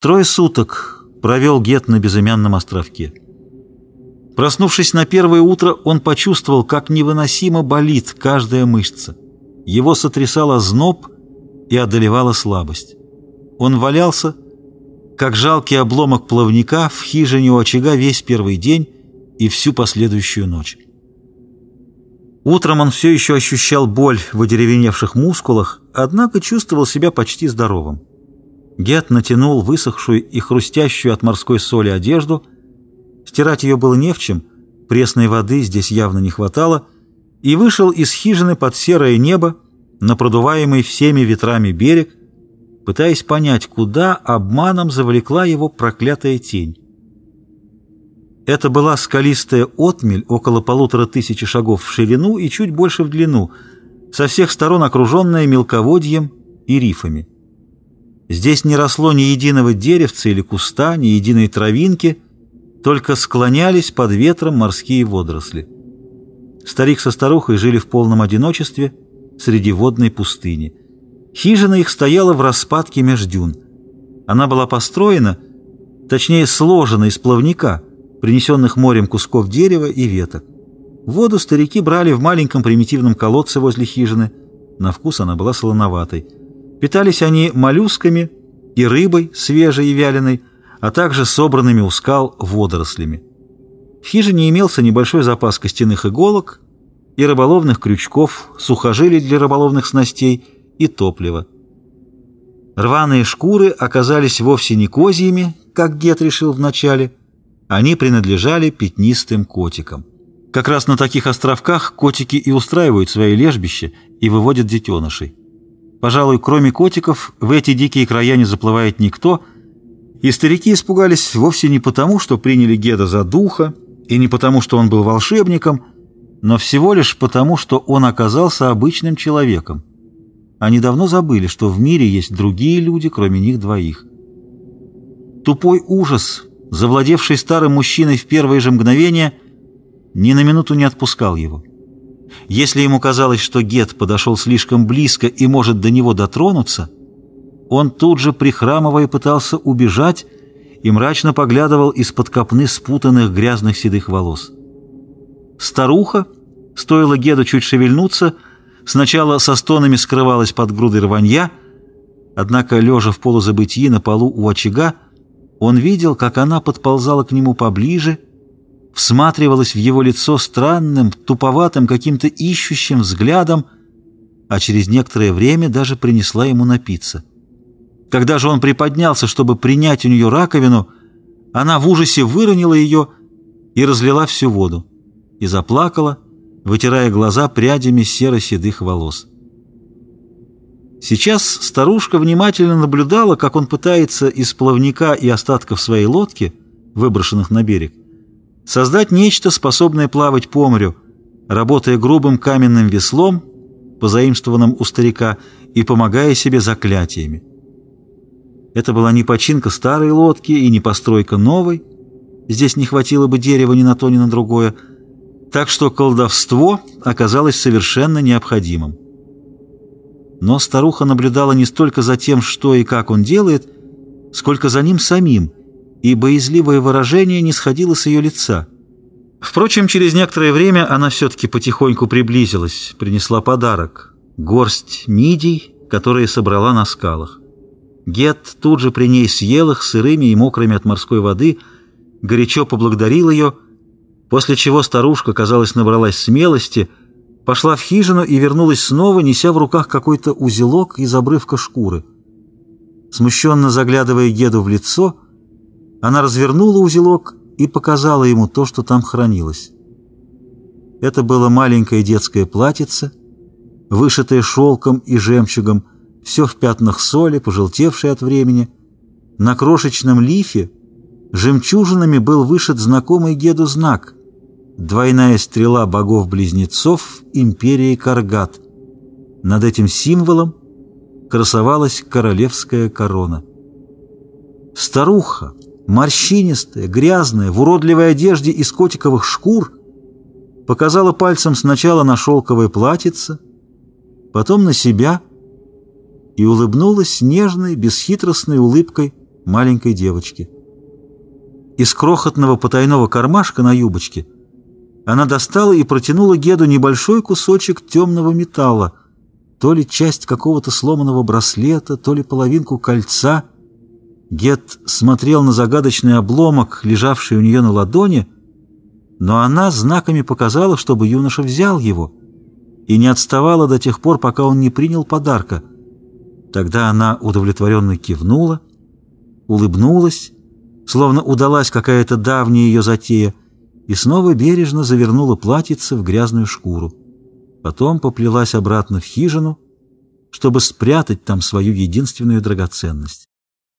Трое суток провел Гет на безымянном островке. Проснувшись на первое утро, он почувствовал, как невыносимо болит каждая мышца. Его сотрясала зноб и одолевала слабость. Он валялся, как жалкий обломок плавника в хижине у очага весь первый день и всю последующую ночь. Утром он все еще ощущал боль в одеревеневших мускулах, однако чувствовал себя почти здоровым. Гет натянул высохшую и хрустящую от морской соли одежду. Стирать ее было не в чем, пресной воды здесь явно не хватало, и вышел из хижины под серое небо на продуваемый всеми ветрами берег, пытаясь понять, куда обманом завлекла его проклятая тень. Это была скалистая отмель около полутора тысячи шагов в ширину и чуть больше в длину, со всех сторон окруженная мелководьем и рифами. Здесь не росло ни единого деревца или куста, ни единой травинки, только склонялись под ветром морские водоросли. Старик со старухой жили в полном одиночестве среди водной пустыни. Хижина их стояла в распадке меж дюн. Она была построена, точнее сложена из плавника, принесенных морем кусков дерева и веток. Воду старики брали в маленьком примитивном колодце возле хижины. На вкус она была солоноватой. Питались они моллюсками и рыбой, свежей и вяленой, а также собранными у скал водорослями. В хижине имелся небольшой запас костяных иголок и рыболовных крючков, сухожилий для рыболовных снастей и топлива. Рваные шкуры оказались вовсе не козьими, как Гет решил вначале, они принадлежали пятнистым котикам. Как раз на таких островках котики и устраивают свои лежбища и выводят детенышей. Пожалуй, кроме котиков, в эти дикие края не заплывает никто, и старики испугались вовсе не потому, что приняли Геда за духа, и не потому, что он был волшебником, но всего лишь потому, что он оказался обычным человеком. Они давно забыли, что в мире есть другие люди, кроме них двоих. Тупой ужас, завладевший старым мужчиной в первые же мгновения, ни на минуту не отпускал его. Если ему казалось, что Гет подошел слишком близко и может до него дотронуться, он тут же, прихрамывая, пытался убежать и мрачно поглядывал из-под копны спутанных грязных седых волос. Старуха, стоило Геду чуть шевельнуться, сначала со стонами скрывалась под грудой рванья, однако, лежа в полузабытии на полу у очага, он видел, как она подползала к нему поближе всматривалась в его лицо странным, туповатым, каким-то ищущим взглядом, а через некоторое время даже принесла ему напиться. Когда же он приподнялся, чтобы принять у нее раковину, она в ужасе выронила ее и разлила всю воду, и заплакала, вытирая глаза прядями серо-седых волос. Сейчас старушка внимательно наблюдала, как он пытается из плавника и остатков своей лодки, выброшенных на берег, создать нечто, способное плавать по морю, работая грубым каменным веслом, позаимствованным у старика, и помогая себе заклятиями. Это была не починка старой лодки и не постройка новой, здесь не хватило бы дерева ни на то, ни на другое, так что колдовство оказалось совершенно необходимым. Но старуха наблюдала не столько за тем, что и как он делает, сколько за ним самим – и боязливое выражение не сходило с ее лица. Впрочем, через некоторое время она все-таки потихоньку приблизилась, принесла подарок — горсть мидий, которые собрала на скалах. Гет тут же при ней съел их сырыми и мокрыми от морской воды, горячо поблагодарил ее, после чего старушка, казалось, набралась смелости, пошла в хижину и вернулась снова, неся в руках какой-то узелок из обрывка шкуры. Смущенно заглядывая Геду в лицо — она развернула узелок и показала ему то, что там хранилось. Это было маленькое детское платьице, вышитое шелком и жемчугом, все в пятнах соли, пожелтевшее от времени. На крошечном лифе жемчужинами был вышит знакомый Геду знак — двойная стрела богов-близнецов империи Каргат. Над этим символом красовалась королевская корона. Старуха, морщинистая, грязная, в уродливой одежде из котиковых шкур, показала пальцем сначала на шелковое платьице, потом на себя и улыбнулась нежной, бесхитростной улыбкой маленькой девочки. Из крохотного потайного кармашка на юбочке она достала и протянула Геду небольшой кусочек темного металла, то ли часть какого-то сломанного браслета, то ли половинку кольца. Гед смотрел на загадочный обломок, лежавший у нее на ладони, но она знаками показала, чтобы юноша взял его, и не отставала до тех пор, пока он не принял подарка. Тогда она удовлетворенно кивнула, улыбнулась, словно удалась какая-то давняя ее затея, и снова бережно завернула платьице в грязную шкуру. Потом поплелась обратно в хижину, чтобы спрятать там свою единственную драгоценность.